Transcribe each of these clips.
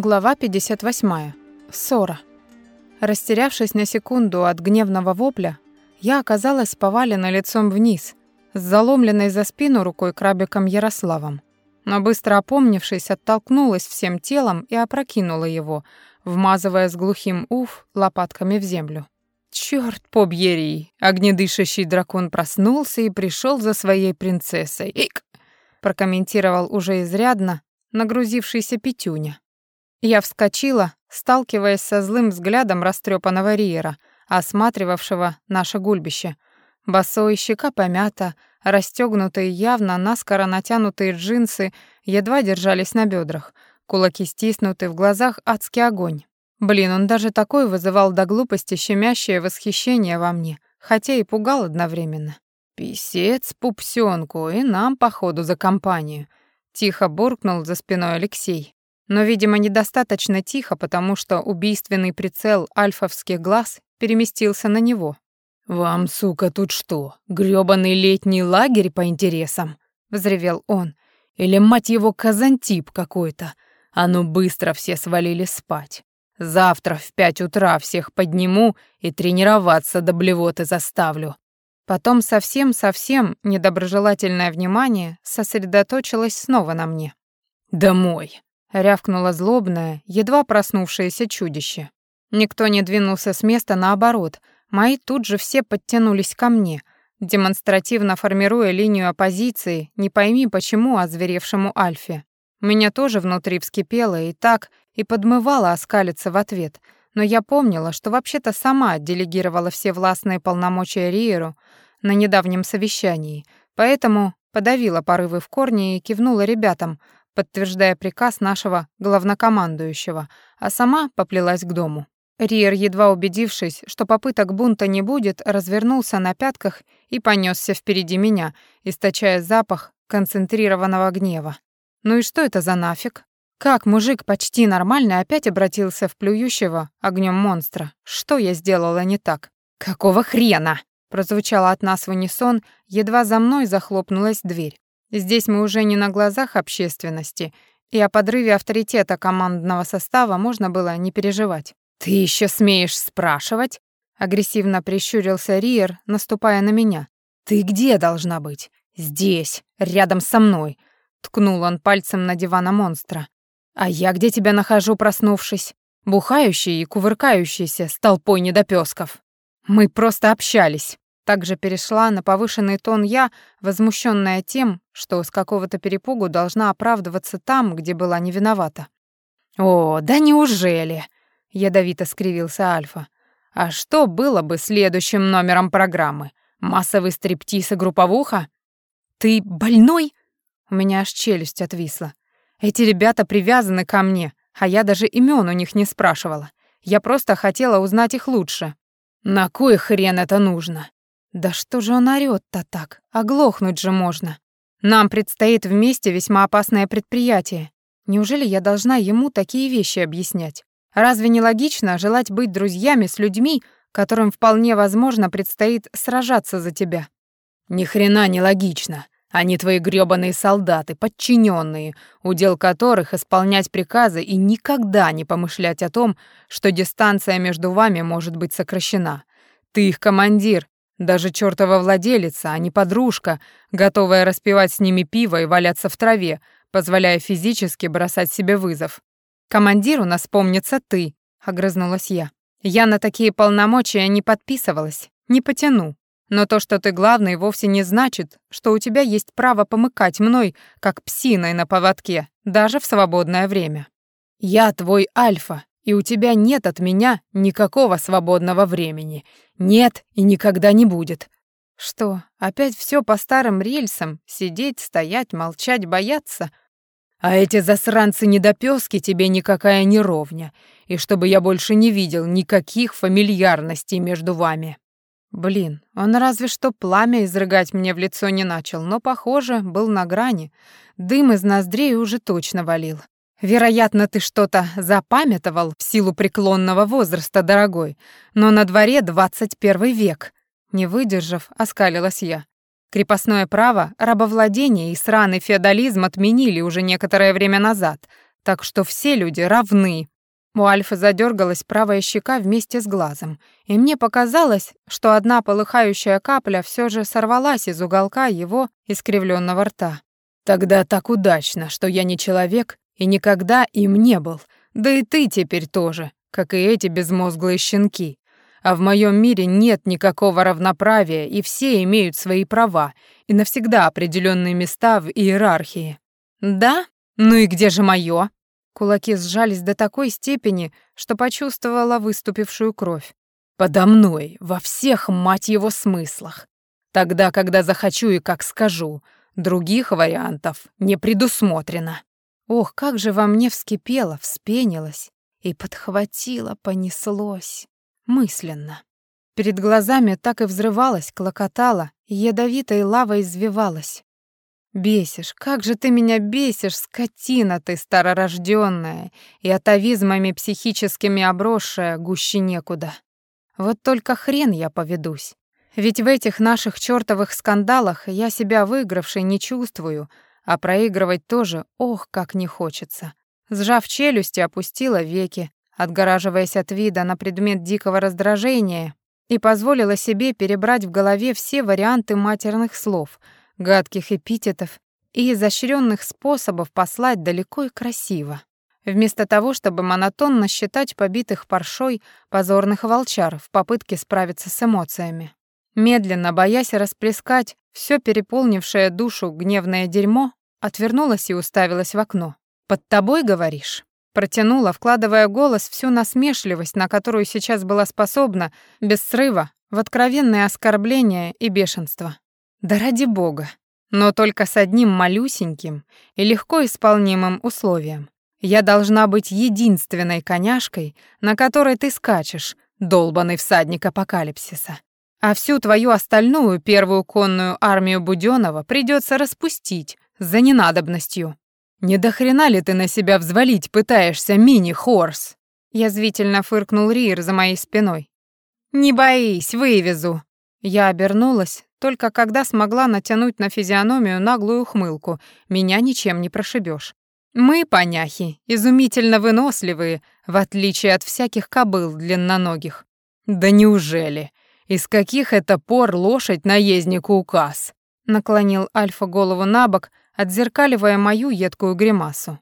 Глава 58. Ссора. Растерявшись на секунду от гневного вопля, я оказалась повалена лицом вниз, с заломленной за спину рукой крабиком Ярославом. Но быстро опомнившись, оттолкнулась всем телом и опрокинула его, вмазывая с глухим уф лопатками в землю. Чёрт побери! Огнедышащий дракон проснулся и пришел за своей принцессой. Ик! прокомментировал уже изрядно нагрузившийся Петюня. Я вскочила, сталкиваясь со злым взглядом растрепанного Риера, осматривавшего наше гульбище. Босой щека помята, расстегнутые явно наскоро натянутые джинсы едва держались на бедрах, кулаки стиснуты, в глазах адский огонь. Блин, он даже такой вызывал до глупости щемящее восхищение во мне, хотя и пугал одновременно. «Писец пупсёнку, и нам, походу, за компанию», — тихо буркнул за спиной Алексей но, видимо, недостаточно тихо, потому что убийственный прицел альфовских глаз переместился на него. «Вам, сука, тут что, грёбаный летний лагерь по интересам?» — взревел он. «Или, мать его, казантип какой-то? А ну быстро все свалили спать. Завтра в пять утра всех подниму и тренироваться до блевоты заставлю». Потом совсем-совсем недоброжелательное внимание сосредоточилось снова на мне. «Домой!» Рявкнуло злобное, едва проснувшееся чудище. Никто не двинулся с места, наоборот. Мои тут же все подтянулись ко мне, демонстративно формируя линию оппозиции, не пойми почему озверевшему Альфе. Меня тоже внутри вскипело и так, и подмывало оскалиться в ответ, но я помнила, что вообще-то сама делегировала все властные полномочия Риеру на недавнем совещании, поэтому подавила порывы в корне и кивнула ребятам, подтверждая приказ нашего главнокомандующего, а сама поплелась к дому. Риер, едва убедившись, что попыток бунта не будет, развернулся на пятках и понесся впереди меня, источая запах концентрированного гнева. Ну и что это за нафиг? Как мужик почти нормальный опять обратился в плюющего огнем монстра? Что я сделала не так? Какого хрена? прозвучало от нас в унисон, едва за мной захлопнулась дверь. Здесь мы уже не на глазах общественности, и о подрыве авторитета командного состава можно было не переживать. «Ты еще смеешь спрашивать?» — агрессивно прищурился Риер, наступая на меня. «Ты где должна быть?» «Здесь, рядом со мной», — ткнул он пальцем на дивана монстра. «А я где тебя нахожу, проснувшись? Бухающий и кувыркающийся с толпой недопёсков. Мы просто общались». Также перешла на повышенный тон я, возмущенная тем, что с какого-то перепугу должна оправдываться там, где была не виновата. «О, да неужели?» — ядовито скривился Альфа. «А что было бы следующим номером программы? Массовый стриптиз и групповуха?» «Ты больной?» У меня аж челюсть отвисла. «Эти ребята привязаны ко мне, а я даже имен у них не спрашивала. Я просто хотела узнать их лучше». «На кой хрен это нужно?» Да что же он орёт-то так? Оглохнуть же можно. Нам предстоит вместе весьма опасное предприятие. Неужели я должна ему такие вещи объяснять? Разве не логично желать быть друзьями с людьми, которым вполне возможно предстоит сражаться за тебя? Ни хрена не логично. Они твои грёбаные солдаты, подчиненные, удел которых исполнять приказы и никогда не помышлять о том, что дистанция между вами может быть сокращена. Ты их командир, даже чёртова владелица, а не подружка, готовая распивать с ними пиво и валяться в траве, позволяя физически бросать себе вызов. «Командир у нас помнится ты», — огрызнулась я. «Я на такие полномочия не подписывалась, не потяну. Но то, что ты главный, вовсе не значит, что у тебя есть право помыкать мной, как псиной на поводке, даже в свободное время. Я твой альфа, и у тебя нет от меня никакого свободного времени. Нет и никогда не будет. Что, опять все по старым рельсам? Сидеть, стоять, молчать, бояться? А эти засранцы-недопёски тебе никакая не ровня, и чтобы я больше не видел никаких фамильярностей между вами. Блин, он разве что пламя изрыгать мне в лицо не начал, но, похоже, был на грани. Дым из ноздрей уже точно валил. Вероятно, ты что-то запамятовал в силу преклонного возраста, дорогой, но на дворе 21 век. Не выдержав, оскалилась я. Крепостное право, рабовладение и сраный феодализм отменили уже некоторое время назад, так что все люди равны. У Альфы задергалась правая щека вместе с глазом, и мне показалось, что одна полыхающая капля все же сорвалась из уголка его искривленного рта. «Тогда так удачно, что я не человек и никогда им не был, да и ты теперь тоже, как и эти безмозглые щенки. А в моем мире нет никакого равноправия, и все имеют свои права и навсегда определенные места в иерархии». «Да? Ну и где же мое? Кулаки сжались до такой степени, что почувствовала выступившую кровь. «Подо мной, во всех, мать его, смыслах. Тогда, когда захочу и как скажу. Других вариантов не предусмотрено». Ох, как же во мне вскипело, вспенилось и подхватило, понеслось. Мысленно. Перед глазами так и взрывалось, клокотало, ядовитой лавой извивалось. Бесишь, как же ты меня бесишь, скотина ты старорождённая и атовизмами психическими обросшая гуще некуда. Вот только хрен я поведусь. Ведь в этих наших чёртовых скандалах я себя выигравшей не чувствую, а проигрывать тоже, ох, как не хочется. Сжав челюсти, опустила веки, отгораживаясь от вида на предмет дикого раздражения, и позволила себе перебрать в голове все варианты матерных слов — гадких эпитетов и изощренных способов послать далеко и красиво. Вместо того, чтобы монотонно считать побитых паршой позорных волчар в попытке справиться с эмоциями. Медленно, боясь расплескать все переполнившее душу гневное дерьмо, отвернулась и уставилась в окно. «Под тобой, говоришь?» Протянула, вкладывая голос всю насмешливость, на которую сейчас была способна, без срыва, в откровенное оскорбление и бешенство. Да ради бога. Но только с одним малюсеньким и легко исполнимым условием. Я должна быть единственной коняшкой, на которой ты скачешь, долбанный всадник апокалипсиса. А всю твою остальную первую конную армию Будённого придется распустить за ненадобностью. Не до хрена ли ты на себя взвалить пытаешься, мини-хорс? Язвительно фыркнул Рир за моей спиной. Не боись, вывезу. Я обернулась, только когда смогла натянуть на физиономию наглую ухмылку, меня ничем не прошибешь. Мы, поняхи, изумительно выносливые, в отличие от всяких кобыл длинноногих. Да неужели? Из каких это пор лошадь наезднику указ? Наклонил Альфа голову на бок, отзеркаливая мою едкую гримасу.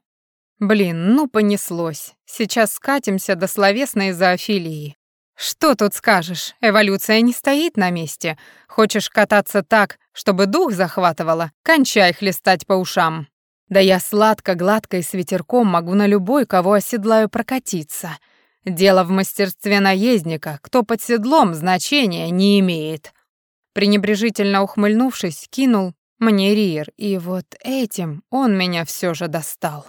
Блин, ну понеслось. Сейчас скатимся до словесной зоофилии. Что тут скажешь? Эволюция не стоит на месте. Хочешь кататься так, чтобы дух захватывало? Кончай хлестать по ушам. Да я сладко-гладко и с ветерком могу на любой, кого оседлаю, прокатиться. Дело в мастерстве наездника, кто под седлом значения не имеет. Пренебрежительно ухмыльнувшись, кинул мне Риер, и вот этим он меня все же достал.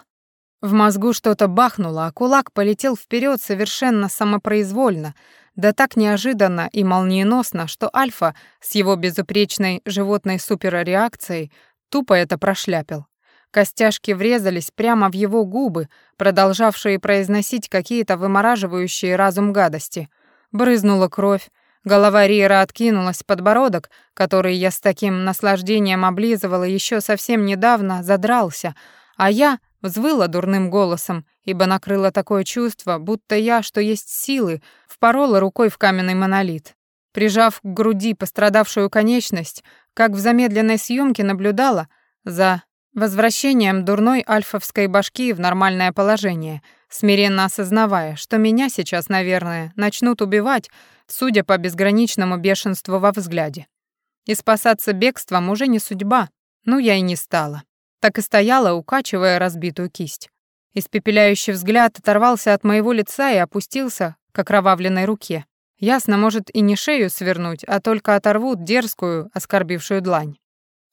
В мозгу что-то бахнуло, а кулак полетел вперед совершенно самопроизвольно, да так неожиданно и молниеносно, что Альфа с его безупречной животной суперреакцией тупо это прошляпил. Костяшки врезались прямо в его губы, продолжавшие произносить какие-то вымораживающие разум гадости. Брызнула кровь, голова Риера откинулась, подбородок, который я с таким наслаждением облизывала еще совсем недавно, задрался, а я Взвыла дурным голосом, ибо накрыло такое чувство, будто я, что есть силы, впорола рукой в каменный монолит. Прижав к груди пострадавшую конечность, как в замедленной съемке наблюдала за возвращением дурной альфовской башки в нормальное положение, смиренно осознавая, что меня сейчас, наверное, начнут убивать, судя по безграничному бешенству во взгляде. И спасаться бегством уже не судьба, ну я и не стала так и стояла, укачивая разбитую кисть. Испепеляющий взгляд оторвался от моего лица и опустился к окровавленной руке. Ясно, может и не шею свернуть, а только оторвут дерзкую, оскорбившую длань.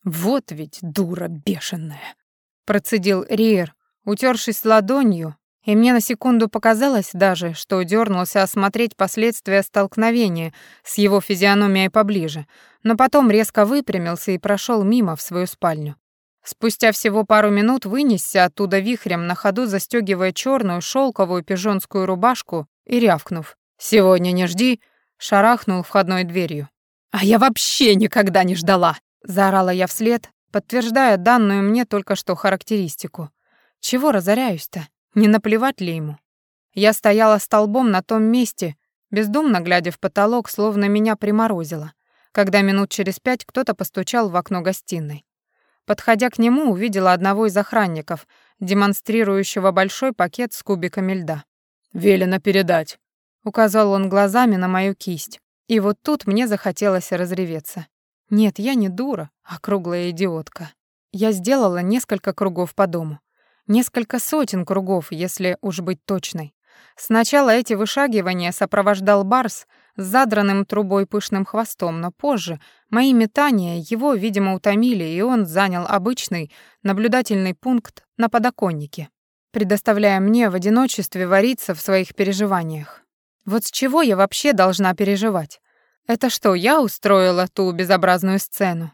«Вот ведь дура бешеная!» — процедил Риер, утершись ладонью, и мне на секунду показалось даже, что дернулся осмотреть последствия столкновения с его физиономией поближе, но потом резко выпрямился и прошел мимо в свою спальню. Спустя всего пару минут вынесся оттуда вихрем, на ходу застегивая черную шелковую пижонскую рубашку и рявкнув. «Сегодня не жди!» шарахнул входной дверью. «А я вообще никогда не ждала!» Заорала я вслед, подтверждая данную мне только что характеристику. «Чего разоряюсь-то? Не наплевать ли ему? Я стояла столбом на том месте, бездумно глядя в потолок, словно меня приморозило, когда минут через пять кто-то постучал в окно гостиной. Подходя к нему, увидела одного из охранников, демонстрирующего большой пакет с кубиками льда. «Велено передать», — указал он глазами на мою кисть. И вот тут мне захотелось разреветься. Нет, я не дура, а круглая идиотка. Я сделала несколько кругов по дому. Несколько сотен кругов, если уж быть точной. Сначала эти вышагивания сопровождал Барс с задранным трубой пышным хвостом, но позже мои метания его, видимо, утомили, и он занял обычный наблюдательный пункт на подоконнике, предоставляя мне в одиночестве вариться в своих переживаниях. Вот с чего я вообще должна переживать? Это что, я устроила ту безобразную сцену?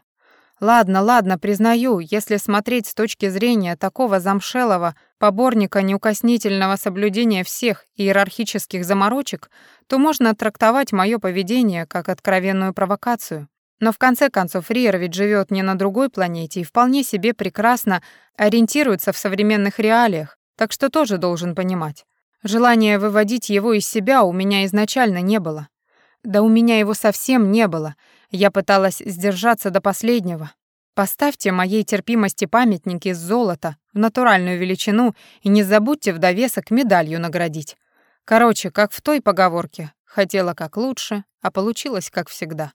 Ладно, ладно, признаю, если смотреть с точки зрения такого замшелого поборника неукоснительного соблюдения всех иерархических заморочек, то можно трактовать мое поведение как откровенную провокацию. Но в конце концов Риер ведь живет не на другой планете и вполне себе прекрасно ориентируется в современных реалиях, так что тоже должен понимать. Желания выводить его из себя у меня изначально не было. Да у меня его совсем не было — я пыталась сдержаться до последнего. Поставьте моей терпимости памятник из золота в натуральную величину и не забудьте в довесок медалью наградить. Короче, как в той поговорке, хотела как лучше, а получилось как всегда.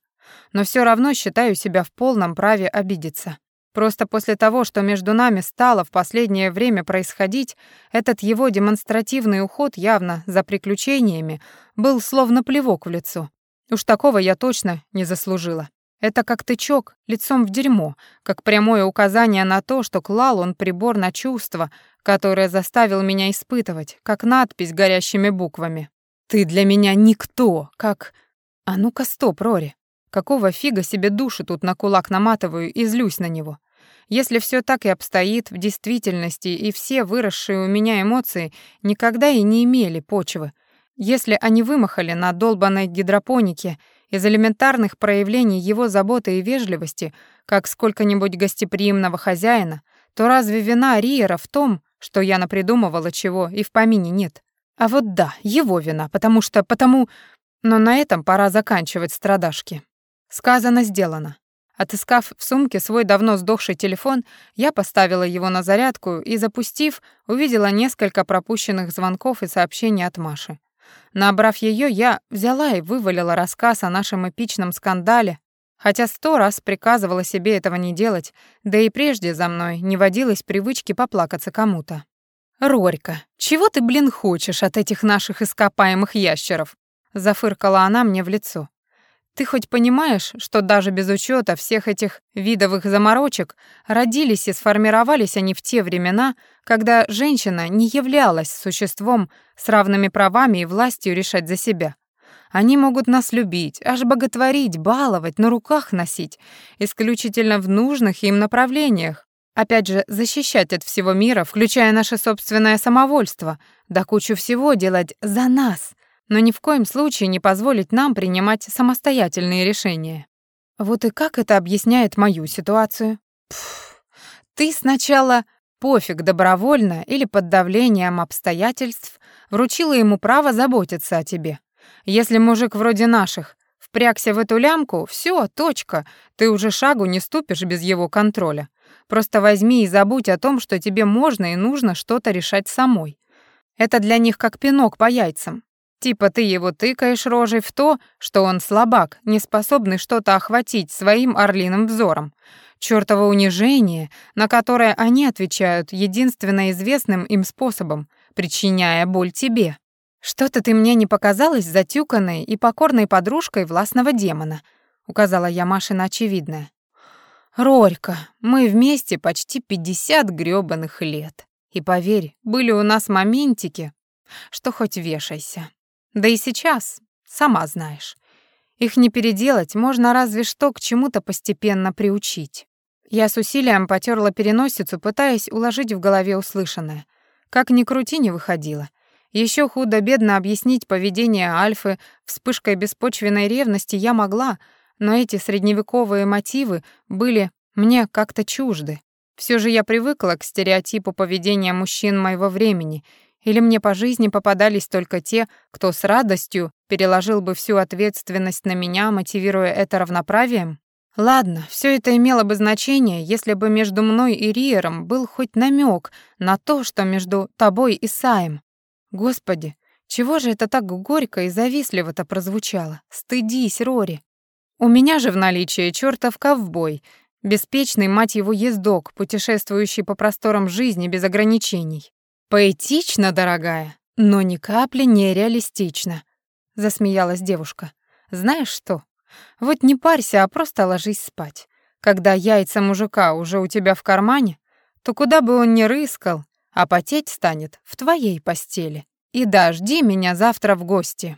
Но все равно считаю себя в полном праве обидеться. Просто после того, что между нами стало в последнее время происходить, этот его демонстративный уход явно за приключениями был словно плевок в лицо. Уж такого я точно не заслужила. Это как тычок лицом в дерьмо, как прямое указание на то, что клал он прибор на чувство, которое заставил меня испытывать, как надпись горящими буквами. «Ты для меня никто», как... А ну-ка стоп, Рори. Какого фига себе душу тут на кулак наматываю и злюсь на него? Если все так и обстоит в действительности, и все выросшие у меня эмоции никогда и не имели почвы, если они вымахали на долбанной гидропонике из элементарных проявлений его заботы и вежливости, как сколько-нибудь гостеприимного хозяина, то разве вина Риера в том, что я напридумывала чего и в помине нет? А вот да, его вина, потому что... потому... Но на этом пора заканчивать страдашки. Сказано, сделано. Отыскав в сумке свой давно сдохший телефон, я поставила его на зарядку и, запустив, увидела несколько пропущенных звонков и сообщений от Маши. Набрав ее, я взяла и вывалила рассказ о нашем эпичном скандале, хотя сто раз приказывала себе этого не делать, да и прежде за мной не водилось привычки поплакаться кому-то. «Рорька, чего ты, блин, хочешь от этих наших ископаемых ящеров?» Зафыркала она мне в лицо. Ты хоть понимаешь, что даже без учета всех этих видовых заморочек родились и сформировались они в те времена, когда женщина не являлась существом с равными правами и властью решать за себя? Они могут нас любить, аж боготворить, баловать, на руках носить, исключительно в нужных им направлениях. Опять же, защищать от всего мира, включая наше собственное самовольство, да кучу всего делать за нас — но ни в коем случае не позволить нам принимать самостоятельные решения. Вот и как это объясняет мою ситуацию? Пф, ты сначала пофиг добровольно или под давлением обстоятельств вручила ему право заботиться о тебе. Если мужик вроде наших впрягся в эту лямку, все, точка, ты уже шагу не ступишь без его контроля. Просто возьми и забудь о том, что тебе можно и нужно что-то решать самой. Это для них как пинок по яйцам. Типа ты его тыкаешь рожей в то, что он слабак, не способный что-то охватить своим орлиным взором. Чёртово унижение, на которое они отвечают единственно известным им способом, причиняя боль тебе. «Что-то ты мне не показалась затюканной и покорной подружкой властного демона», указала я Маше на очевидное. «Рорька, мы вместе почти пятьдесят грёбаных лет. И поверь, были у нас моментики, что хоть вешайся. Да и сейчас, сама знаешь. Их не переделать, можно разве что к чему-то постепенно приучить. Я с усилием потерла переносицу, пытаясь уложить в голове услышанное. Как ни крути, не выходило. Еще худо-бедно объяснить поведение Альфы вспышкой беспочвенной ревности я могла, но эти средневековые мотивы были мне как-то чужды. Все же я привыкла к стереотипу поведения мужчин моего времени Или мне по жизни попадались только те, кто с радостью переложил бы всю ответственность на меня, мотивируя это равноправием? Ладно, все это имело бы значение, если бы между мной и Риером был хоть намек на то, что между тобой и Саем. Господи, чего же это так горько и завистливо-то прозвучало? Стыдись, Рори. У меня же в наличии чертов ковбой, беспечный, мать его, ездок, путешествующий по просторам жизни без ограничений. Поэтично, дорогая, но ни капли не реалистично, засмеялась девушка. Знаешь что? Вот не парься, а просто ложись спать. Когда яйца мужика уже у тебя в кармане, то куда бы он ни рыскал, а потеть станет в твоей постели. И да, меня завтра в гости.